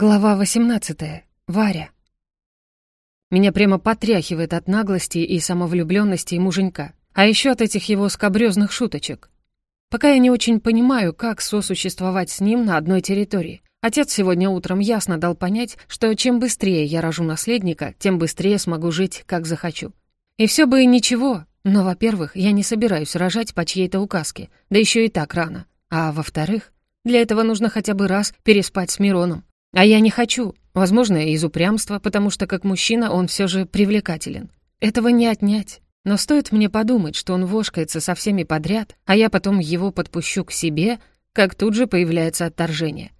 Глава 18. Варя. Меня прямо потряхивает от наглости и самовлюбленности муженька, а еще от этих его скобрёзных шуточек. Пока я не очень понимаю, как сосуществовать с ним на одной территории. Отец сегодня утром ясно дал понять, что чем быстрее я рожу наследника, тем быстрее смогу жить, как захочу. И все бы и ничего, но, во-первых, я не собираюсь рожать по чьей-то указке, да еще и так рано. А во-вторых, для этого нужно хотя бы раз переспать с Мироном. А я не хочу. Возможно, из упрямства, потому что как мужчина он все же привлекателен. Этого не отнять. Но стоит мне подумать, что он вошкается со всеми подряд, а я потом его подпущу к себе, как тут же появляется отторжение.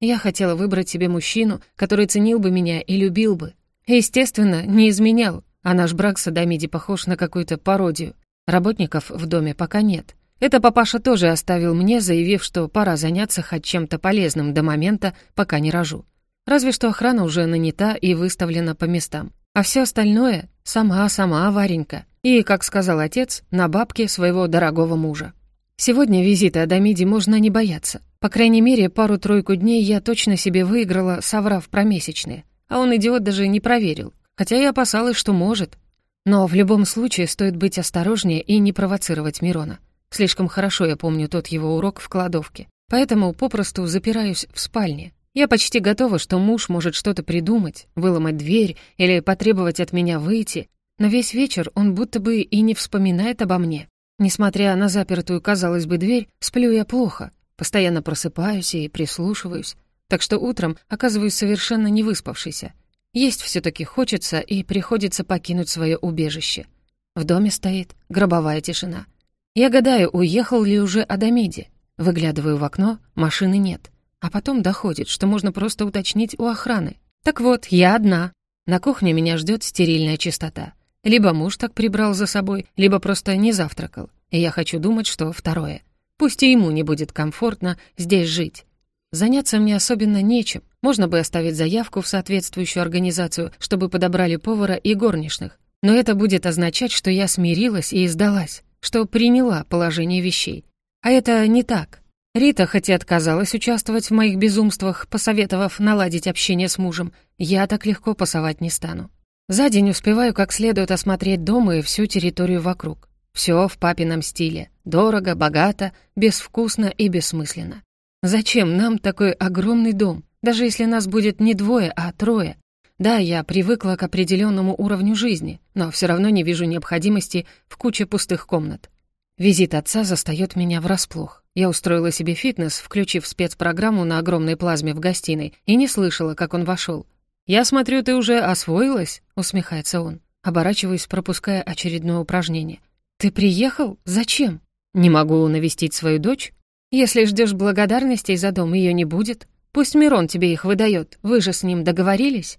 Я хотела выбрать себе мужчину, который ценил бы меня и любил бы. Естественно, не изменял, а наш брак с Адамиди похож на какую-то пародию. Работников в доме пока нет. Это папаша тоже оставил мне, заявив, что пора заняться хоть чем-то полезным до момента, пока не рожу. Разве что охрана уже нанята и выставлена по местам. А все остальное — сама-сама Варенька. И, как сказал отец, на бабке своего дорогого мужа. Сегодня визита Адамиди можно не бояться. По крайней мере, пару-тройку дней я точно себе выиграла, соврав про месячные. А он, идиот, даже не проверил. Хотя я опасалась, что может. Но в любом случае стоит быть осторожнее и не провоцировать Мирона. Слишком хорошо я помню тот его урок в кладовке. Поэтому попросту запираюсь в спальне. Я почти готова, что муж может что-то придумать, выломать дверь или потребовать от меня выйти, но весь вечер он будто бы и не вспоминает обо мне. Несмотря на запертую, казалось бы, дверь, сплю я плохо, постоянно просыпаюсь и прислушиваюсь, так что утром оказываюсь совершенно не выспавшейся. Есть все таки хочется и приходится покинуть свое убежище. В доме стоит гробовая тишина. Я гадаю, уехал ли уже Адамиди. Выглядываю в окно, машины нет. А потом доходит, что можно просто уточнить у охраны. Так вот, я одна. На кухне меня ждет стерильная чистота. Либо муж так прибрал за собой, либо просто не завтракал. И я хочу думать, что второе. Пусть и ему не будет комфортно здесь жить. Заняться мне особенно нечем. Можно бы оставить заявку в соответствующую организацию, чтобы подобрали повара и горничных. Но это будет означать, что я смирилась и сдалась что приняла положение вещей. А это не так. Рита, хоть и отказалась участвовать в моих безумствах, посоветовав наладить общение с мужем, я так легко пасовать не стану. За день успеваю как следует осмотреть дом и всю территорию вокруг. Все в папином стиле. Дорого, богато, безвкусно и бессмысленно. Зачем нам такой огромный дом, даже если нас будет не двое, а трое? Да, я привыкла к определенному уровню жизни, но все равно не вижу необходимости в куче пустых комнат. Визит отца застаёт меня врасплох. Я устроила себе фитнес, включив спецпрограмму на огромной плазме в гостиной, и не слышала, как он вошел. «Я смотрю, ты уже освоилась?» — усмехается он. Оборачиваюсь, пропуская очередное упражнение. «Ты приехал? Зачем?» «Не могу навестить свою дочь?» «Если ждешь благодарностей за дом, ее не будет. Пусть Мирон тебе их выдает. Вы же с ним договорились?»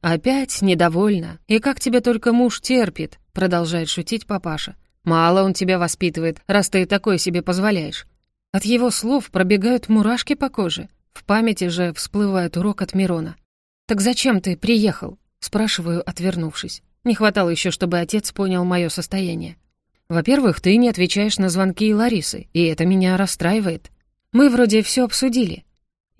«Опять недовольна. И как тебя только муж терпит?» — продолжает шутить папаша. «Мало он тебя воспитывает, раз ты такое себе позволяешь». От его слов пробегают мурашки по коже. В памяти же всплывает урок от Мирона. «Так зачем ты приехал?» — спрашиваю, отвернувшись. Не хватало еще, чтобы отец понял мое состояние. «Во-первых, ты не отвечаешь на звонки Ларисы, и это меня расстраивает. Мы вроде все обсудили.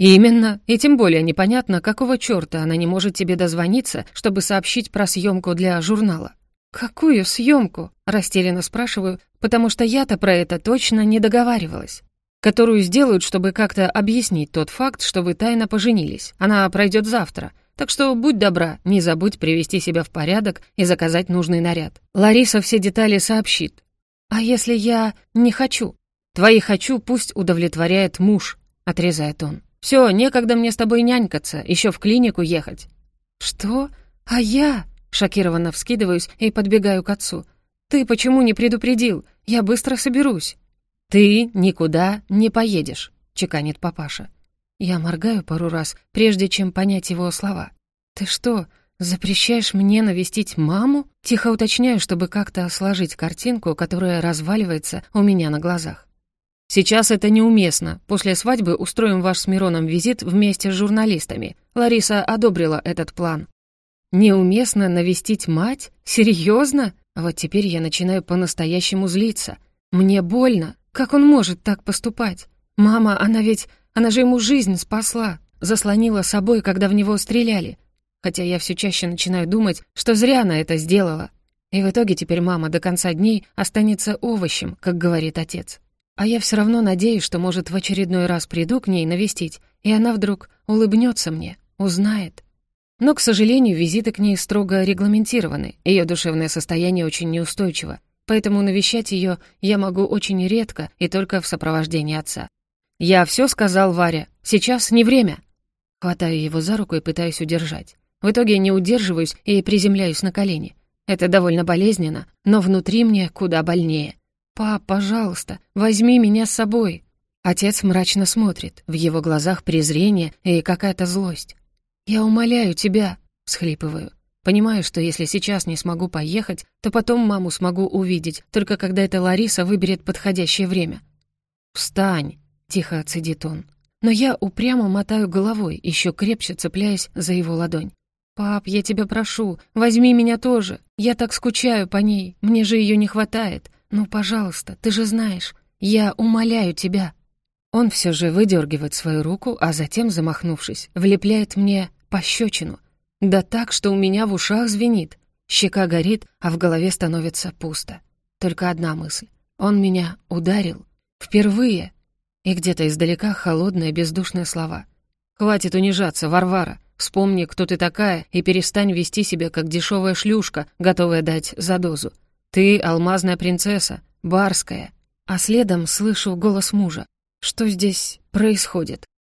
«Именно, и тем более непонятно, какого чёрта она не может тебе дозвониться, чтобы сообщить про съемку для журнала». «Какую съемку?» — растерянно спрашиваю, потому что я-то про это точно не договаривалась. «Которую сделают, чтобы как-то объяснить тот факт, что вы тайно поженились. Она пройдет завтра. Так что будь добра, не забудь привести себя в порядок и заказать нужный наряд. Лариса все детали сообщит. А если я не хочу? Твои «хочу» пусть удовлетворяет муж, отрезает он. Все, некогда мне с тобой нянькаться, еще в клинику ехать». «Что? А я?» Шокированно вскидываюсь и подбегаю к отцу. «Ты почему не предупредил? Я быстро соберусь». «Ты никуда не поедешь», — чеканит папаша. Я моргаю пару раз, прежде чем понять его слова. «Ты что, запрещаешь мне навестить маму?» Тихо уточняю, чтобы как-то сложить картинку, которая разваливается у меня на глазах. Сейчас это неуместно. После свадьбы устроим ваш с Мироном визит вместе с журналистами. Лариса одобрила этот план. Неуместно навестить мать? Серьезно? Вот теперь я начинаю по-настоящему злиться. Мне больно. Как он может так поступать? Мама, она ведь... Она же ему жизнь спасла. заслонила собой, когда в него стреляли. Хотя я все чаще начинаю думать, что зря она это сделала. И в итоге теперь мама до конца дней останется овощем, как говорит отец. А я все равно надеюсь, что, может, в очередной раз приду к ней навестить, и она вдруг улыбнется мне, узнает. Но, к сожалению, визиты к ней строго регламентированы, ее душевное состояние очень неустойчиво, поэтому навещать ее я могу очень редко и только в сопровождении отца. «Я все сказал Варя, сейчас не время!» Хватаю его за руку и пытаюсь удержать. В итоге не удерживаюсь и приземляюсь на колени. Это довольно болезненно, но внутри мне куда больнее. «Пап, пожалуйста, возьми меня с собой!» Отец мрачно смотрит, в его глазах презрение и какая-то злость. «Я умоляю тебя!» — всхлипываю. Понимаю, что если сейчас не смогу поехать, то потом маму смогу увидеть, только когда эта Лариса выберет подходящее время. «Встань!» — тихо цедит он. Но я упрямо мотаю головой, еще крепче цепляясь за его ладонь. «Пап, я тебя прошу, возьми меня тоже. Я так скучаю по ней, мне же ее не хватает. Ну, пожалуйста, ты же знаешь, я умоляю тебя». Он все же выдергивает свою руку, а затем, замахнувшись, влепляет мне пощечину. Да так, что у меня в ушах звенит. Щека горит, а в голове становится пусто. Только одна мысль. Он меня ударил. Впервые. И где-то издалека холодные бездушные слова. «Хватит унижаться, Варвара. Вспомни, кто ты такая, и перестань вести себя, как дешевая шлюшка, готовая дать за дозу. Ты — алмазная принцесса, барская». А следом слышу голос мужа. Что здесь происходит?